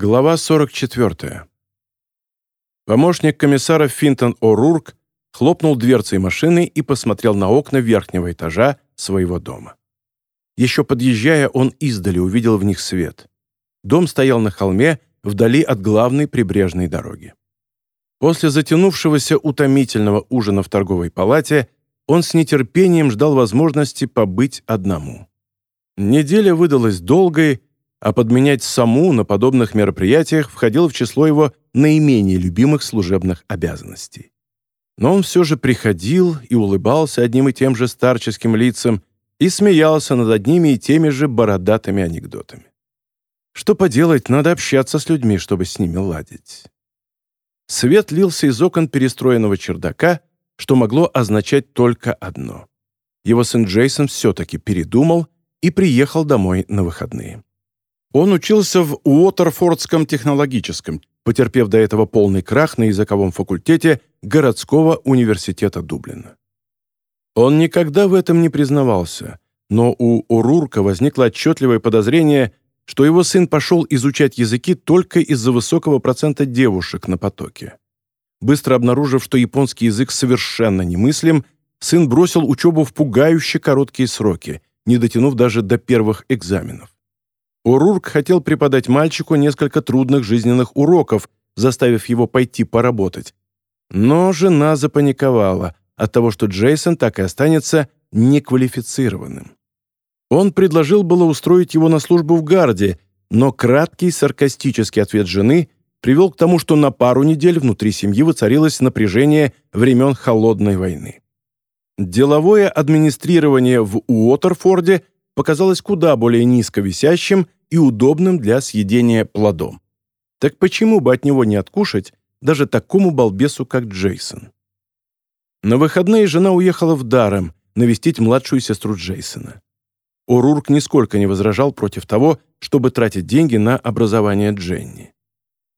Глава 44. Помощник комиссара Финтон О'Рурк хлопнул дверцей машины и посмотрел на окна верхнего этажа своего дома. Еще подъезжая, он издали увидел в них свет. Дом стоял на холме, вдали от главной прибрежной дороги. После затянувшегося утомительного ужина в торговой палате он с нетерпением ждал возможности побыть одному. Неделя выдалась долгой, а подменять саму на подобных мероприятиях входил в число его наименее любимых служебных обязанностей. Но он все же приходил и улыбался одним и тем же старческим лицам и смеялся над одними и теми же бородатыми анекдотами. Что поделать, надо общаться с людьми, чтобы с ними ладить. Свет лился из окон перестроенного чердака, что могло означать только одно. Его сын Джейсон все-таки передумал и приехал домой на выходные. Он учился в Уотерфордском технологическом, потерпев до этого полный крах на языковом факультете городского университета Дублина. Он никогда в этом не признавался, но у Урурка возникло отчетливое подозрение, что его сын пошел изучать языки только из-за высокого процента девушек на потоке. Быстро обнаружив, что японский язык совершенно немыслим, сын бросил учебу в пугающе короткие сроки, не дотянув даже до первых экзаменов. Урурк хотел преподать мальчику несколько трудных жизненных уроков, заставив его пойти поработать. Но жена запаниковала от того, что Джейсон так и останется неквалифицированным. Он предложил было устроить его на службу в гарде, но краткий саркастический ответ жены привел к тому, что на пару недель внутри семьи воцарилось напряжение времен Холодной войны. Деловое администрирование в Уотерфорде показалось куда более низко висящим и удобным для съедения плодом. Так почему бы от него не откушать даже такому балбесу, как Джейсон? На выходные жена уехала в Дарем навестить младшую сестру Джейсона. О'Рурк нисколько не возражал против того, чтобы тратить деньги на образование Дженни.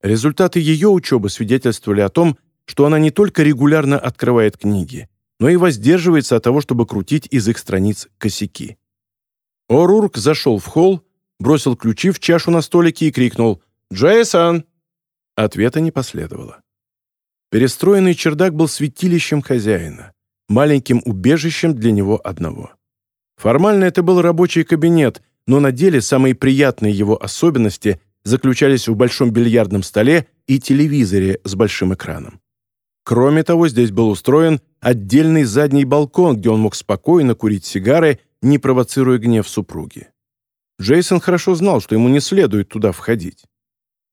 Результаты ее учебы свидетельствовали о том, что она не только регулярно открывает книги, но и воздерживается от того, чтобы крутить из их страниц косяки. О'Рурк зашел в холл, бросил ключи в чашу на столике и крикнул «Джейсон!». Ответа не последовало. Перестроенный чердак был святилищем хозяина, маленьким убежищем для него одного. Формально это был рабочий кабинет, но на деле самые приятные его особенности заключались в большом бильярдном столе и телевизоре с большим экраном. Кроме того, здесь был устроен отдельный задний балкон, где он мог спокойно курить сигары не провоцируя гнев супруги. Джейсон хорошо знал, что ему не следует туда входить.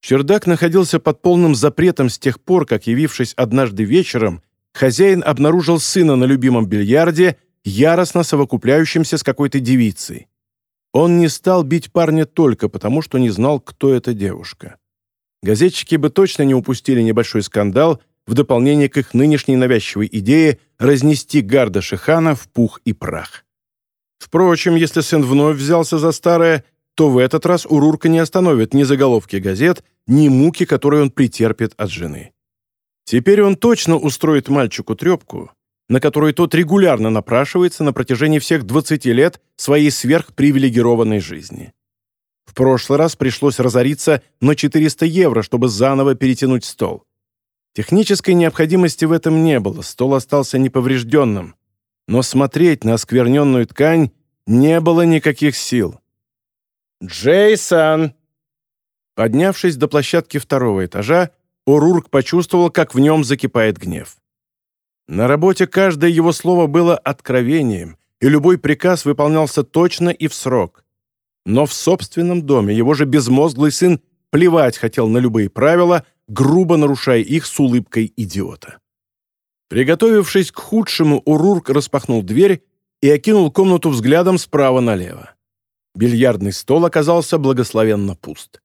Чердак находился под полным запретом с тех пор, как, явившись однажды вечером, хозяин обнаружил сына на любимом бильярде, яростно совокупляющимся с какой-то девицей. Он не стал бить парня только потому, что не знал, кто эта девушка. Газетчики бы точно не упустили небольшой скандал в дополнение к их нынешней навязчивой идее разнести гарда Шихана в пух и прах. Впрочем, если сын вновь взялся за старое, то в этот раз Урурка не остановит ни заголовки газет, ни муки, которые он претерпит от жены. Теперь он точно устроит мальчику трепку, на которую тот регулярно напрашивается на протяжении всех 20 лет своей сверхпривилегированной жизни. В прошлый раз пришлось разориться на 400 евро, чтобы заново перетянуть стол. Технической необходимости в этом не было, стол остался неповрежденным но смотреть на оскверненную ткань не было никаких сил. «Джейсон!» Поднявшись до площадки второго этажа, Урурк почувствовал, как в нем закипает гнев. На работе каждое его слово было откровением, и любой приказ выполнялся точно и в срок. Но в собственном доме его же безмозглый сын плевать хотел на любые правила, грубо нарушая их с улыбкой идиота. Приготовившись к худшему, Урурк распахнул дверь и окинул комнату взглядом справа налево. Бильярдный стол оказался благословенно пуст.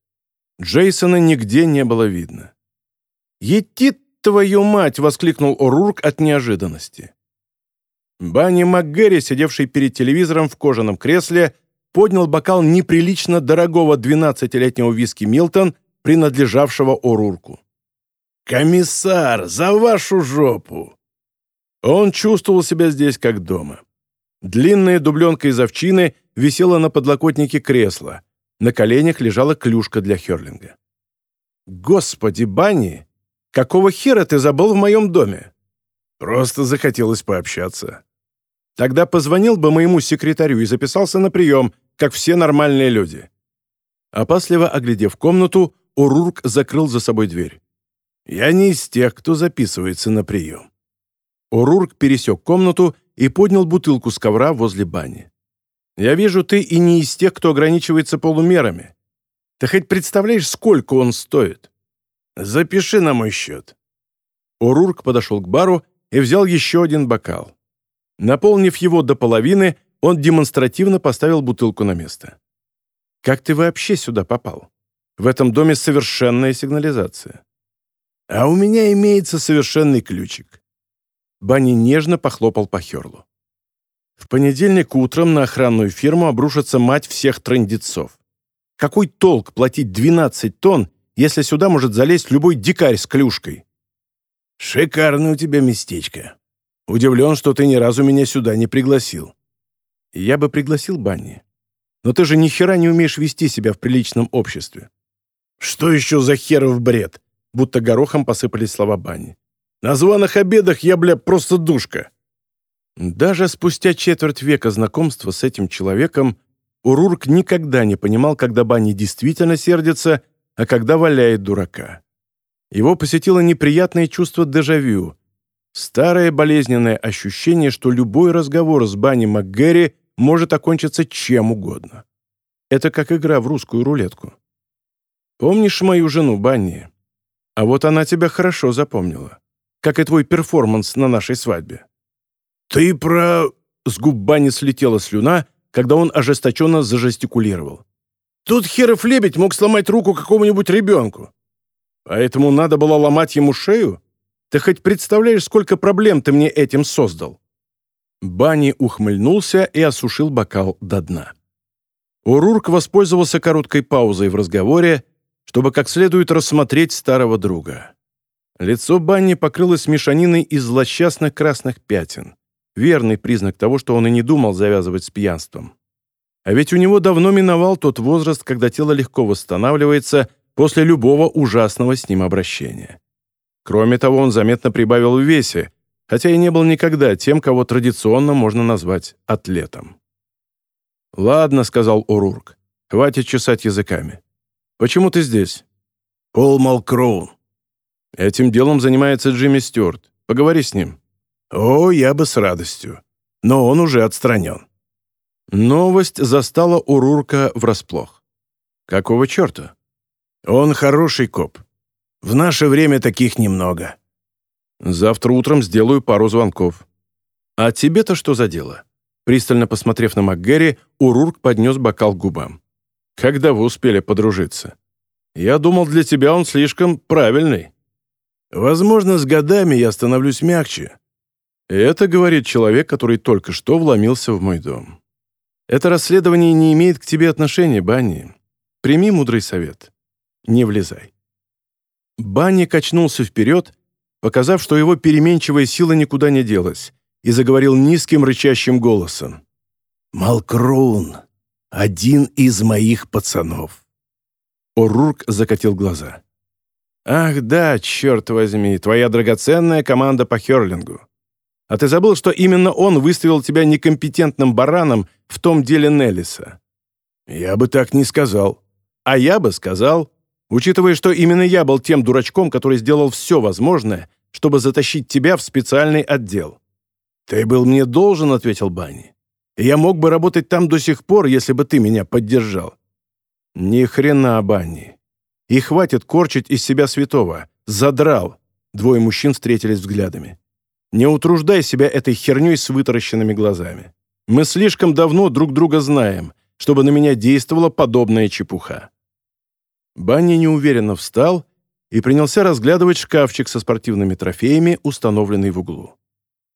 Джейсона нигде не было видно. «Ети твою мать!» — воскликнул Урурк от неожиданности. Банни МакГерри, сидевший перед телевизором в кожаном кресле, поднял бокал неприлично дорогого 12-летнего виски «Милтон», принадлежавшего Орурку. «Комиссар, за вашу жопу!» Он чувствовал себя здесь как дома. Длинная дубленка из овчины висела на подлокотнике кресла. На коленях лежала клюшка для херлинга. Господи, Банни, какого хера ты забыл в моем доме? Просто захотелось пообщаться. Тогда позвонил бы моему секретарю и записался на прием, как все нормальные люди. Опасливо оглядев комнату, Урурк закрыл за собой дверь. «Я не из тех, кто записывается на прием». Урурк пересек комнату и поднял бутылку с ковра возле бани. «Я вижу, ты и не из тех, кто ограничивается полумерами. Ты хоть представляешь, сколько он стоит? Запиши на мой счет». Урурк подошел к бару и взял еще один бокал. Наполнив его до половины, он демонстративно поставил бутылку на место. «Как ты вообще сюда попал? В этом доме совершенная сигнализация». «А у меня имеется совершенный ключик». Банни нежно похлопал по Херлу. В понедельник утром на охранную фирму обрушится мать всех трындецов. Какой толк платить 12 тонн, если сюда может залезть любой дикарь с клюшкой? Шикарное у тебя местечко. Удивлен, что ты ни разу меня сюда не пригласил. Я бы пригласил Банни. Но ты же ни хера не умеешь вести себя в приличном обществе. Что еще за херов бред? Будто горохом посыпались слова Банни. На званых обедах я, бля, просто душка. Даже спустя четверть века знакомства с этим человеком Урурк никогда не понимал, когда Банни действительно сердится, а когда валяет дурака. Его посетило неприятное чувство дежавю, старое болезненное ощущение, что любой разговор с Банни МакГерри может окончиться чем угодно. Это как игра в русскую рулетку. Помнишь мою жену Банни? А вот она тебя хорошо запомнила, как и твой перформанс на нашей свадьбе. Ты про... С губ Банни слетела слюна, когда он ожесточенно зажестикулировал. «Тут херов лебедь мог сломать руку какому-нибудь ребенку. Поэтому надо было ломать ему шею? Ты хоть представляешь, сколько проблем ты мне этим создал?» Банни ухмыльнулся и осушил бокал до дна. Урурк воспользовался короткой паузой в разговоре, чтобы как следует рассмотреть старого друга. Лицо Банни покрылось мешаниной из злосчастных красных пятен верный признак того, что он и не думал завязывать с пьянством. А ведь у него давно миновал тот возраст, когда тело легко восстанавливается после любого ужасного с ним обращения. Кроме того, он заметно прибавил в весе, хотя и не был никогда тем, кого традиционно можно назвать атлетом. «Ладно», — сказал Урурк, — «хватит чесать языками. Почему ты здесь?» «Пол Малкроун». «Этим делом занимается Джимми Стюарт. Поговори с ним». О, я бы с радостью. Но он уже отстранен. Новость застала Урурка врасплох. Какого черта? Он хороший коп. В наше время таких немного. Завтра утром сделаю пару звонков. А тебе-то что за дело? Пристально посмотрев на МакГерри, Урурк поднес бокал к губам. Когда вы успели подружиться? Я думал, для тебя он слишком правильный. Возможно, с годами я становлюсь мягче, это говорит человек, который только что вломился в мой дом. Это расследование не имеет к тебе отношения, Банни. Прими мудрый совет. Не влезай. Банни качнулся вперед, показав, что его переменчивая сила никуда не делась, и заговорил низким рычащим голосом. «Малкрун, один из моих пацанов». Орурк закатил глаза. «Ах да, черт возьми, твоя драгоценная команда по херлингу. А ты забыл, что именно он выставил тебя некомпетентным бараном в том деле Неллиса?» «Я бы так не сказал». «А я бы сказал, учитывая, что именно я был тем дурачком, который сделал все возможное, чтобы затащить тебя в специальный отдел». «Ты был мне должен», — ответил Банни. «И я мог бы работать там до сих пор, если бы ты меня поддержал». «Ни хрена, Банни. И хватит корчить из себя святого. Задрал». Двое мужчин встретились взглядами. Не утруждай себя этой херней с вытаращенными глазами. Мы слишком давно друг друга знаем, чтобы на меня действовала подобная чепуха». Банни неуверенно встал и принялся разглядывать шкафчик со спортивными трофеями, установленный в углу.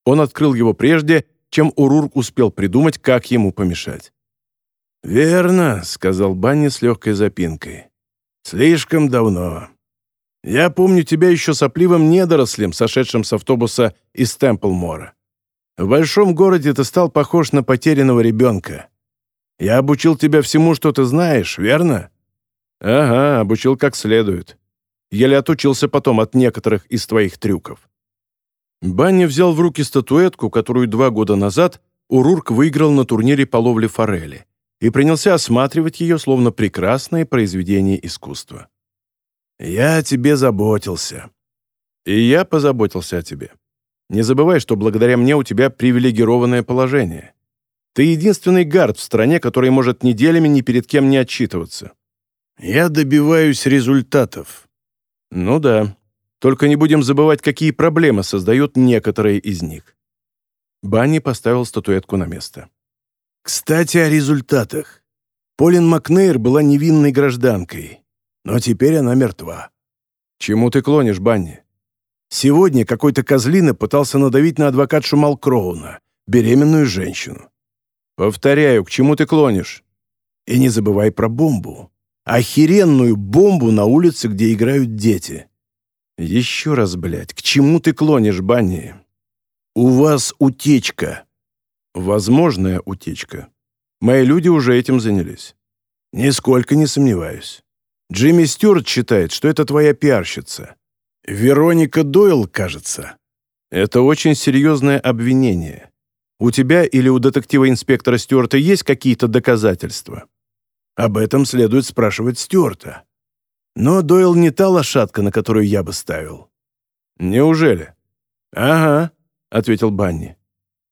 Он открыл его прежде, чем Урурк успел придумать, как ему помешать. «Верно», — сказал Банни с легкой запинкой. «Слишком давно. Я помню тебя еще сопливым недорослем, сошедшим с автобуса из Темплмора. В большом городе ты стал похож на потерянного ребенка. Я обучил тебя всему, что ты знаешь, верно? Ага, обучил как следует. Еле отучился потом от некоторых из твоих трюков». Банни взял в руки статуэтку, которую два года назад Урурк выиграл на турнире по ловле форели, и принялся осматривать ее, словно прекрасное произведение искусства. «Я о тебе заботился». «И я позаботился о тебе. Не забывай, что благодаря мне у тебя привилегированное положение. Ты единственный гард в стране, который может неделями ни перед кем не отчитываться». «Я добиваюсь результатов». «Ну да. Только не будем забывать, какие проблемы создают некоторые из них». Банни поставил статуэтку на место. «Кстати, о результатах. Полин Макнейр была невинной гражданкой, но теперь она мертва». «Чему ты клонишь, Банни?» «Сегодня какой-то козлина пытался надавить на адвокатшу Малкроуна, беременную женщину». «Повторяю, к чему ты клонишь?» «И не забывай про бомбу. Охеренную бомбу на улице, где играют дети». «Еще раз, блядь, к чему ты клонишь, Банни?» «У вас утечка». «Возможная утечка. Мои люди уже этим занялись». «Нисколько не сомневаюсь. Джимми Стюарт считает, что это твоя пиарщица. Вероника Дойл, кажется». «Это очень серьезное обвинение. У тебя или у детектива-инспектора Стюарта есть какие-то доказательства?» «Об этом следует спрашивать Стюарта. Но Дойл не та лошадка, на которую я бы ставил». «Неужели?» «Ага», — ответил Банни.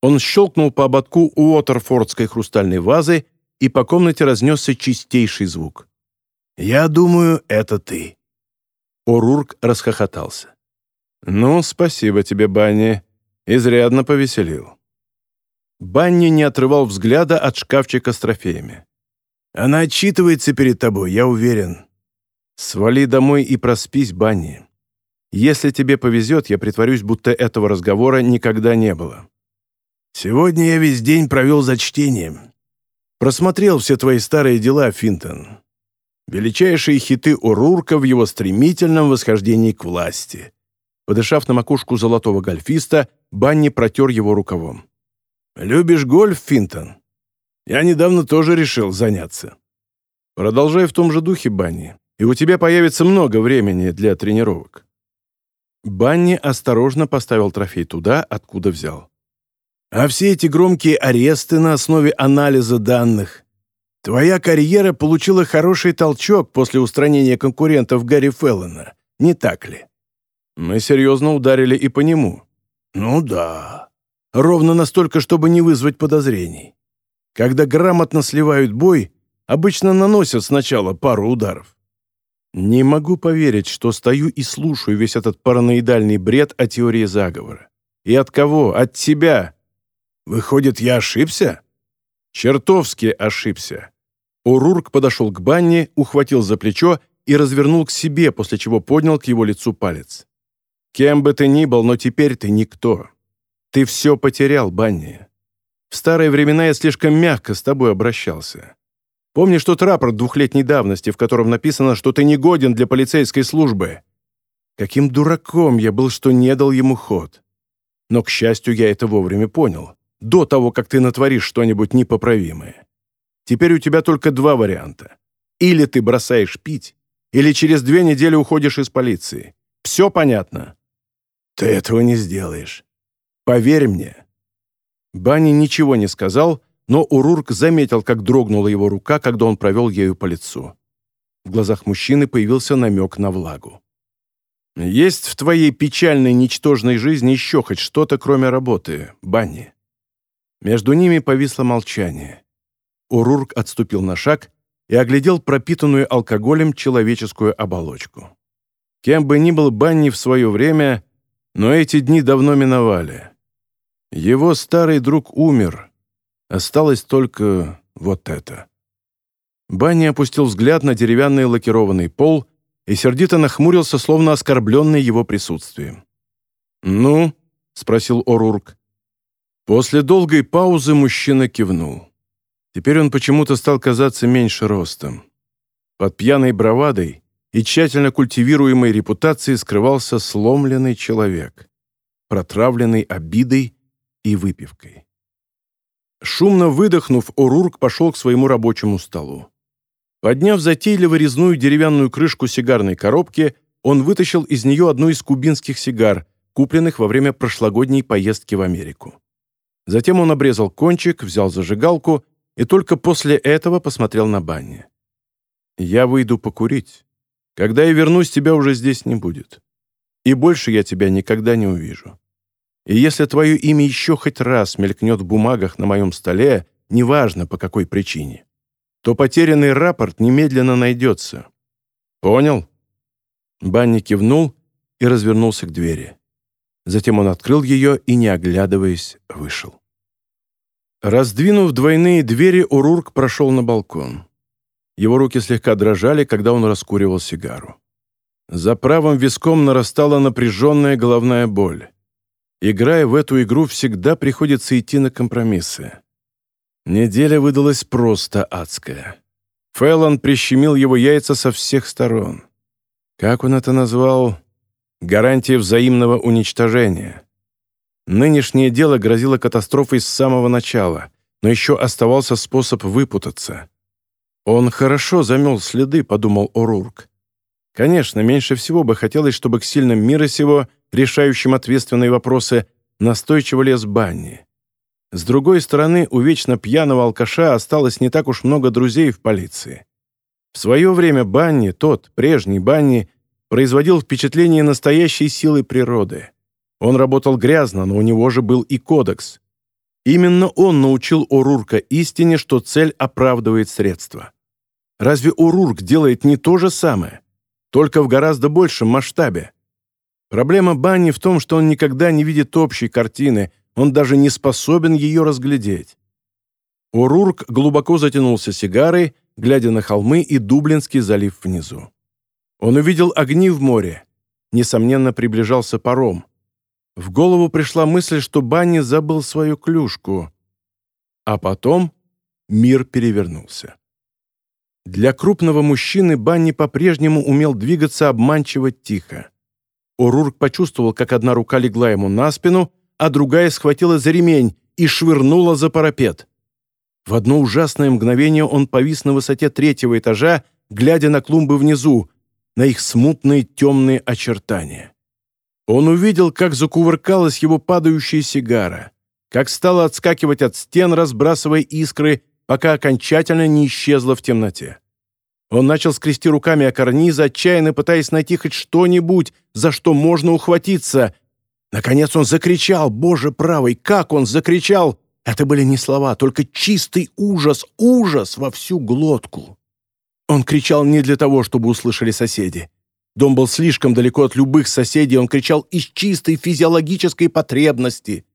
Он щелкнул по ободку Уотерфордской хрустальной вазы, и по комнате разнесся чистейший звук. «Я думаю, это ты». Орурк расхохотался. «Ну, спасибо тебе, Банни. Изрядно повеселил». Банни не отрывал взгляда от шкафчика с трофеями. «Она отчитывается перед тобой, я уверен. «Свали домой и проспись, Банни. Если тебе повезет, я притворюсь, будто этого разговора никогда не было». «Сегодня я весь день провел за чтением. Просмотрел все твои старые дела, Финтон. Величайшие хиты Урурка в его стремительном восхождении к власти». Подышав на макушку золотого гольфиста, Банни протер его рукавом. «Любишь гольф, Финтон? Я недавно тоже решил заняться». «Продолжай в том же духе, Банни и у тебя появится много времени для тренировок». Банни осторожно поставил трофей туда, откуда взял. «А все эти громкие аресты на основе анализа данных. Твоя карьера получила хороший толчок после устранения конкурентов Гарри Феллона, не так ли?» «Мы серьезно ударили и по нему». «Ну да. Ровно настолько, чтобы не вызвать подозрений. Когда грамотно сливают бой, обычно наносят сначала пару ударов. Не могу поверить, что стою и слушаю весь этот параноидальный бред о теории заговора. И от кого? От тебя. Выходит, я ошибся? Чертовски ошибся. Урурк подошел к Банне, ухватил за плечо и развернул к себе, после чего поднял к его лицу палец. «Кем бы ты ни был, но теперь ты никто. Ты все потерял, Банни. В старые времена я слишком мягко с тобой обращался. Помнишь тот рапорт двухлетней давности, в котором написано, что ты не годен для полицейской службы? Каким дураком я был, что не дал ему ход. Но, к счастью, я это вовремя понял, до того, как ты натворишь что-нибудь непоправимое. Теперь у тебя только два варианта. Или ты бросаешь пить, или через две недели уходишь из полиции. Все понятно? Ты этого не сделаешь. Поверь мне. Банни ничего не сказал, но Урурк заметил, как дрогнула его рука, когда он провел ею по лицу. В глазах мужчины появился намек на влагу. «Есть в твоей печальной, ничтожной жизни еще хоть что-то, кроме работы, Банни?» Между ними повисло молчание. Урурк отступил на шаг и оглядел пропитанную алкоголем человеческую оболочку. Кем бы ни был Банни в свое время, но эти дни давно миновали. Его старый друг умер, Осталось только вот это. Банни опустил взгляд на деревянный лакированный пол и сердито нахмурился, словно оскорбленный его присутствием. «Ну?» — спросил Орурк. После долгой паузы мужчина кивнул. Теперь он почему-то стал казаться меньше ростом. Под пьяной бравадой и тщательно культивируемой репутацией скрывался сломленный человек, протравленный обидой и выпивкой. Шумно выдохнув, Орурк пошел к своему рабочему столу. Подняв затейливо резную деревянную крышку сигарной коробки, он вытащил из нее одну из кубинских сигар, купленных во время прошлогодней поездки в Америку. Затем он обрезал кончик, взял зажигалку и только после этого посмотрел на Банни. «Я выйду покурить. Когда я вернусь, тебя уже здесь не будет. И больше я тебя никогда не увижу. И если твое имя еще хоть раз мелькнет в бумагах на моем столе, неважно по какой причине, то потерянный рапорт немедленно найдется. Понял?» Банни кивнул и развернулся к двери. Затем он открыл ее и, не оглядываясь, вышел. Раздвинув двойные двери, Урурк прошел на балкон. Его руки слегка дрожали, когда он раскуривал сигару. За правым виском нарастала напряженная головная боль. Играя в эту игру, всегда приходится идти на компромиссы. Неделя выдалась просто адская. Фэллон прищемил его яйца со всех сторон. Как он это назвал? Гарантия взаимного уничтожения. Нынешнее дело грозило катастрофой с самого начала, но еще оставался способ выпутаться. «Он хорошо замел следы», — подумал Орурк. Конечно, меньше всего бы хотелось, чтобы к сильным мира сего, решающим ответственные вопросы, настойчиво лез Банни. С другой стороны, у вечно пьяного алкаша осталось не так уж много друзей в полиции. В свое время Банни, тот, прежний Банни, производил впечатление настоящей силы природы. Он работал грязно, но у него же был и кодекс. Именно он научил Орурка истине, что цель оправдывает средства. Разве Орурк делает не то же самое? Только в гораздо большем масштабе. Проблема Банни в том, что он никогда не видит общей картины, он даже не способен ее разглядеть. Орурк глубоко затянулся сигарой, глядя на холмы и Дублинский залив внизу. Он увидел огни в море. Несомненно, приближался паром. В голову пришла мысль, что Банни забыл свою клюшку. А потом мир перевернулся. Для крупного мужчины Банни по-прежнему умел двигаться обманчиво тихо. Орурк почувствовал, как одна рука легла ему на спину, а другая схватила за ремень и швырнула за парапет. В одно ужасное мгновение он повис на высоте третьего этажа, глядя на клумбы внизу, на их смутные темные очертания. Он увидел, как закувыркалась его падающая сигара, как стала отскакивать от стен, разбрасывая искры, пока окончательно не исчезла в темноте. Он начал скрести руками о карниз, отчаянно пытаясь найти хоть что-нибудь, за что можно ухватиться. Наконец он закричал, «Боже правый, как он закричал!» Это были не слова, только чистый ужас, ужас во всю глотку. Он кричал не для того, чтобы услышали соседи. Дом был слишком далеко от любых соседей, он кричал из чистой физиологической потребности.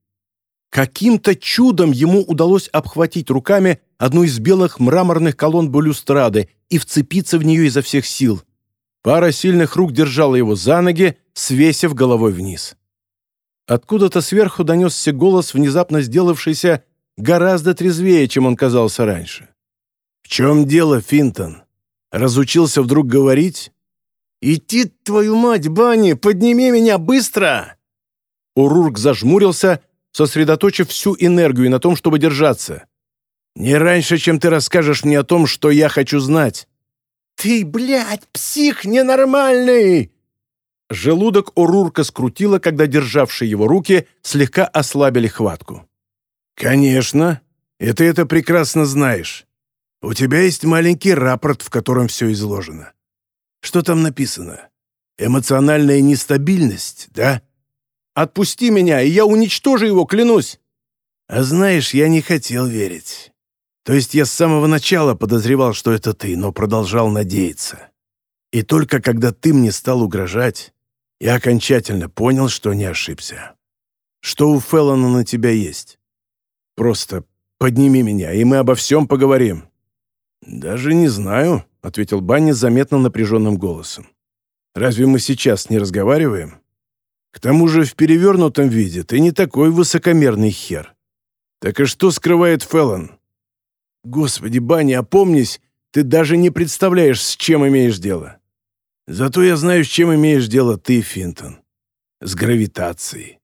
Каким-то чудом ему удалось обхватить руками одну из белых мраморных колонн балюстрады и вцепиться в нее изо всех сил. Пара сильных рук держала его за ноги, свесив головой вниз. Откуда-то сверху донесся голос, внезапно сделавшийся гораздо трезвее, чем он казался раньше. «В чем дело, Финтон? Разучился вдруг говорить?» «Идти, твою мать, Банни, подними меня быстро!» Урурк зажмурился, сосредоточив всю энергию на том, чтобы держаться. «Не раньше, чем ты расскажешь мне о том, что я хочу знать». «Ты, блядь, псих ненормальный!» Желудок Орурка скрутило, когда державшие его руки слегка ослабили хватку. «Конечно, и ты это прекрасно знаешь. У тебя есть маленький рапорт, в котором все изложено. Что там написано? Эмоциональная нестабильность, да? Отпусти меня, и я уничтожу его, клянусь!» «А знаешь, я не хотел верить. То есть я с самого начала подозревал, что это ты, но продолжал надеяться. И только когда ты мне стал угрожать, я окончательно понял, что не ошибся. Что у Феллона на тебя есть? Просто подними меня, и мы обо всем поговорим». «Даже не знаю», — ответил Банни заметно напряженным голосом. «Разве мы сейчас не разговариваем? К тому же в перевернутом виде ты не такой высокомерный хер. Так и что скрывает Феллон? Господи, Банни, опомнись, ты даже не представляешь, с чем имеешь дело. Зато я знаю, с чем имеешь дело ты, Финтон. С гравитацией.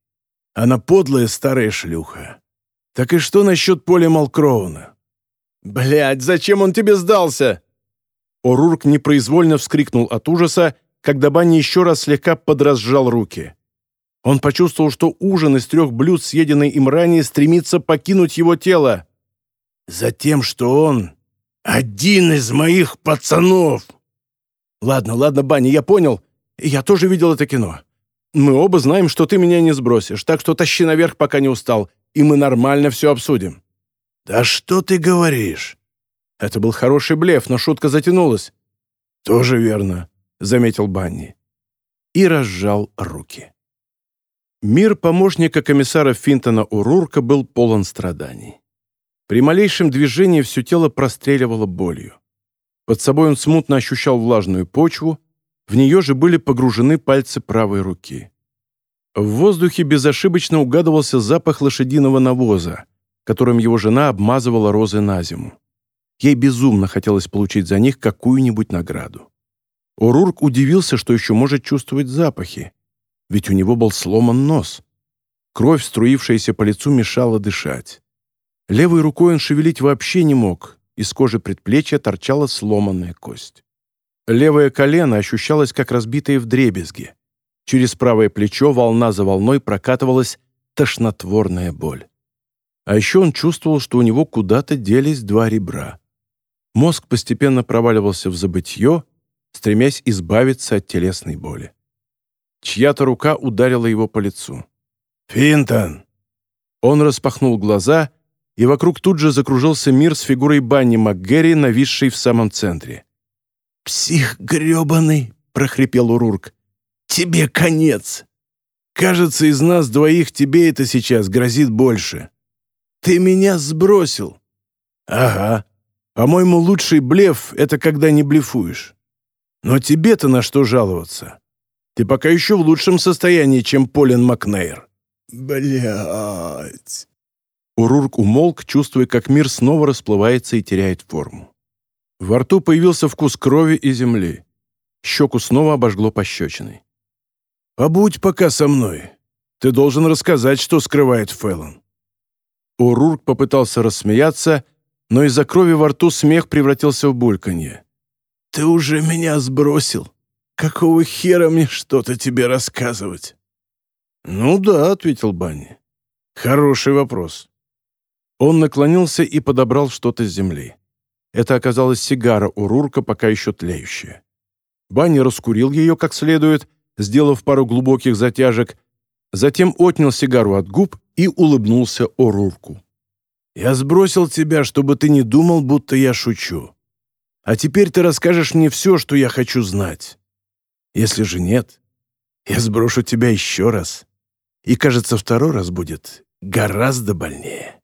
Она подлая старая шлюха. Так и что насчет Поля Малкроуна? Блядь, зачем он тебе сдался?» Орурк непроизвольно вскрикнул от ужаса, когда Банни еще раз слегка подразжал руки. Он почувствовал, что ужин из трех блюд, съеденный им ранее, стремится покинуть его тело. «Затем, что он один из моих пацанов!» «Ладно, ладно, Банни, я понял. Я тоже видел это кино. Мы оба знаем, что ты меня не сбросишь, так что тащи наверх, пока не устал, и мы нормально все обсудим». «Да что ты говоришь?» Это был хороший блеф, но шутка затянулась. «Тоже верно», — заметил Банни. И разжал руки. Мир помощника комиссара Финтона Урурка был полон страданий. При малейшем движении все тело простреливало болью. Под собой он смутно ощущал влажную почву, в нее же были погружены пальцы правой руки. В воздухе безошибочно угадывался запах лошадиного навоза, которым его жена обмазывала розы на зиму. Ей безумно хотелось получить за них какую-нибудь награду. Урурк удивился, что еще может чувствовать запахи ведь у него был сломан нос. Кровь, струившаяся по лицу, мешала дышать. Левой рукой он шевелить вообще не мог, из кожи предплечья торчала сломанная кость. Левое колено ощущалось, как разбитое вдребезги. Через правое плечо волна за волной прокатывалась тошнотворная боль. А еще он чувствовал, что у него куда-то делись два ребра. Мозг постепенно проваливался в забытье, стремясь избавиться от телесной боли. Чья-то рука ударила его по лицу. «Финтон!» Он распахнул глаза, и вокруг тут же закружился мир с фигурой Банни МакГерри, нависшей в самом центре. «Псих грёбаный!» — прохрипел Урурк. «Тебе конец! Кажется, из нас двоих тебе это сейчас грозит больше. Ты меня сбросил!» «Ага. По-моему, лучший блеф — это когда не блефуешь. Но тебе-то на что жаловаться? Ты пока еще в лучшем состоянии, чем Полин Макнейр». «Блядь!» Урурк умолк, чувствуя, как мир снова расплывается и теряет форму. Во рту появился вкус крови и земли. Щеку снова обожгло пощечиной. «Побудь пока со мной. Ты должен рассказать, что скрывает Фэллон». Урурк попытался рассмеяться, но из-за крови во рту смех превратился в бульканье. «Ты уже меня сбросил. Какого хера мне что-то тебе рассказывать?» «Ну да», — ответил Банни. «Хороший вопрос». Он наклонился и подобрал что-то с земли. Это оказалась сигара у Рурка, пока еще тлеющая. Банни раскурил ее как следует, сделав пару глубоких затяжек, затем отнял сигару от губ и улыбнулся Орурку. «Я сбросил тебя, чтобы ты не думал, будто я шучу. А теперь ты расскажешь мне все, что я хочу знать. Если же нет, я сброшу тебя еще раз. И, кажется, второй раз будет гораздо больнее.